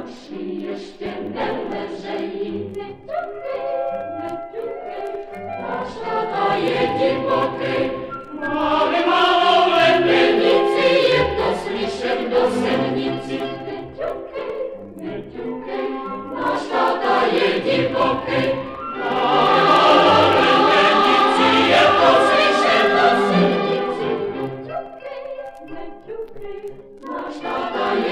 Naši ještě neležejí, neťukej, neťukej, náš táta je divokej, máme malou lepenici, je to slyšet do sednici, neťukej, neťukej, náš táta je divokej, máme náš táta je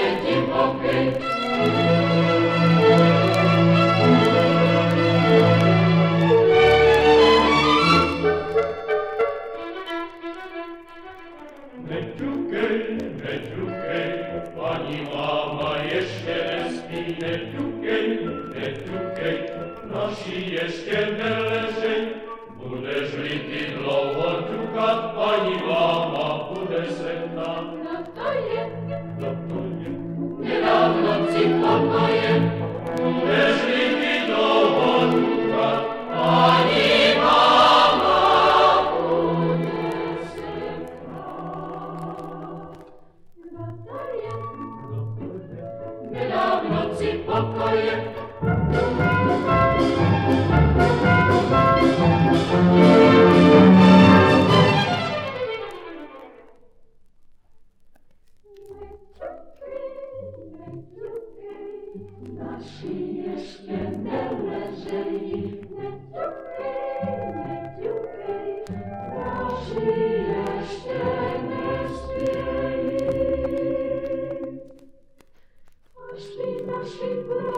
Ne tukej, ne tukej, pani mama jeszcze nie spi. Ne tukej, ne tukej, nosi jeszcze nie leżej. Будеш ли ти довго тукать, пані мама, будеш сильна. На je, є, на то є, недавно ці помоє, будеш si pokoje.